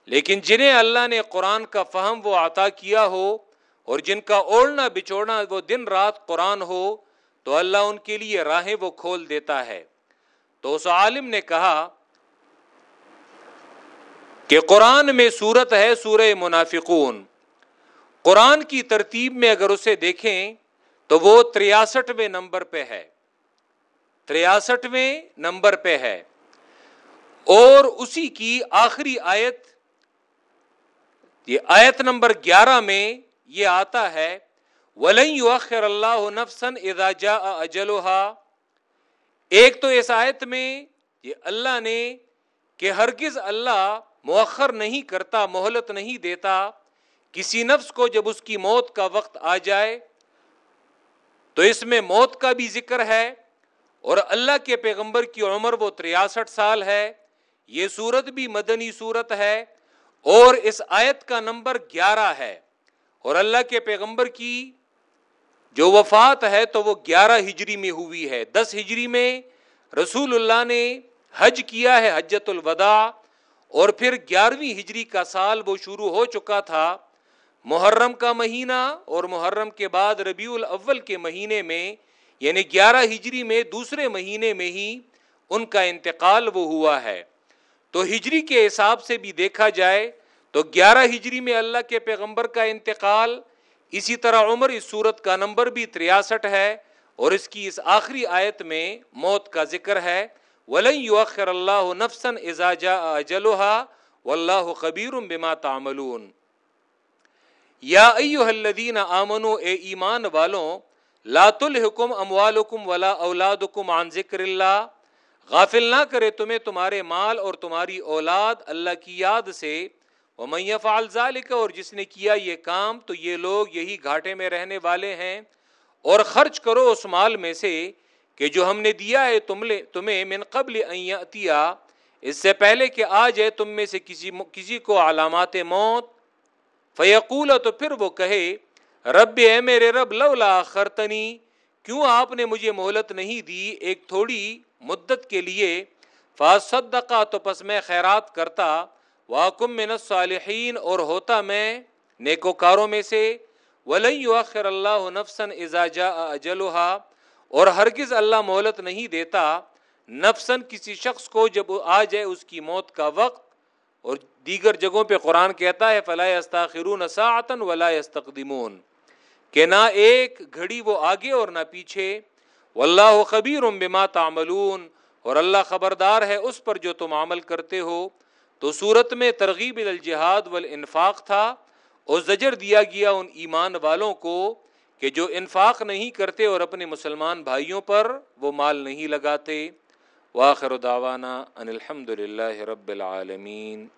لیکن جنہیں اللہ نے قرآن کا فہم وہ عطا کیا ہو اور جن کا اوڑھنا بچوڑنا وہ دن رات قرآن ہو، تو اللہ ان کے لیے راہیں وہ کھول دیتا ہے۔ تو اس عالم نے کہا کہ قرآن میں صورت ہے سورہ منافقون۔ قرآن کی ترتیب میں اگر اسے دیکھیں تو وہ تریاسٹھویں نمبر پہ ہے۔ تریاسٹھویں نمبر پہ ہے۔ اور اسی کی آخری آیت، یہ آیت نمبر گیارہ میں یہ آتا ہے، وَلَن اللہ نفسن اذا جا اجلوہا ایک تو اس آیت میں یہ اللہ نے کہ ہرگز اللہ مؤخر نہیں کرتا، مہلت نہیں دیتا کسی نفس کو جب اس کی موت کا وقت آ جائے، تو اس میں موت کا بھی ذکر ہے اور اللہ کے پیغمبر کی عمر وہ تریاسٹھ سال ہے۔ یہ صورت بھی مدنی صورت ہے اور اس آیت کا نمبر گیارہ ہے۔ اور اللہ کے پیغمبر کی جو وفات ہے تو وہ گیارہ ہجری میں ہوئی ہے۔ دس ہجری میں رسول اللہ نے حج کیا ہے حجت الوداع۔ اور پھر گیارہویں ہجری کا سال وہ شروع ہو چکا تھا۔ محرم کا مہینہ اور محرم کے بعد ربیع الاول کے مہینے میں یعنی گیارہ ہجری میں دوسرے مہینے میں ہی ان کا انتقال وہ ہوا ہے۔ تو ہجری کے حساب سے بھی دیکھا جائے تو گیارہ ہجری میں اللہ کے پیغمبر کا انتقال، اسی طرح عمر اس صورت کا نمبر بھی تریاسٹھ ہے اور اس کی اس آخری آیت میں موت کا ذکر ہے۔ ولن یؤخر اللہ نفسن اذا جاء اجلها واللہ خبیر بما تعملون۔ یا ایوہ الذین آمنوا اے ایمان والوں، لا تلحکم اموالکم ولا اولادکم عن ذکر اللہ۔ غافل نہ کرے تمہیں تمہارے مال اور تمہاری اولاد اللہ کی یاد سے۔ وہ میف ذالک اور جس نے کیا یہ کام، تو یہ لوگ یہی گھاٹے میں رہنے والے ہیں۔ اور خرچ کرو اس مال میں سے کہ جو ہم نے دیا ہے تم لے، تمہیں من قبل عطیہ اس سے پہلے کہ آ جائے تم میں سے کسی کسی کو علامات موت۔ فیقول، تو پھر وہ کہے، رب اے میرے رب، لولا خرتنی کیوں آپ نے مجھے مہلت نہیں دی ایک تھوڑی مدت کے لیے؟ فاصدقا تو پس میں خیرات کرتا۔ واکم من الصالحین اور ہوتا میں نیکوکاروں میں سے۔ ولی یؤخر اللہ نفسن اذا جاء اجلها اور ہرگز اللہ مہلت نہیں دیتا نفسن کسی شخص کو جب آ جائے اس کی موت کا وقت۔ اور دیگر جگہوں پہ قرآن کہتا ہے فلاح استاخرون ساعتن ولا استقدمون کہ نہ ایک گھڑی وہ آگے اور نہ پیچھے، واللہ خبیر بما تعملون، اور اللہ خبردار ہے اس پر جو تم عمل کرتے ہو۔ تو صورت میں ترغیب الجہاد والانفاق تھا، اور زجر دیا گیا ان ایمان والوں کو کہ جو انفاق نہیں کرتے اور اپنے مسلمان بھائیوں پر وہ مال نہیں لگاتے۔ واخر دعوانا ان الحمد للہ رب العالمین۔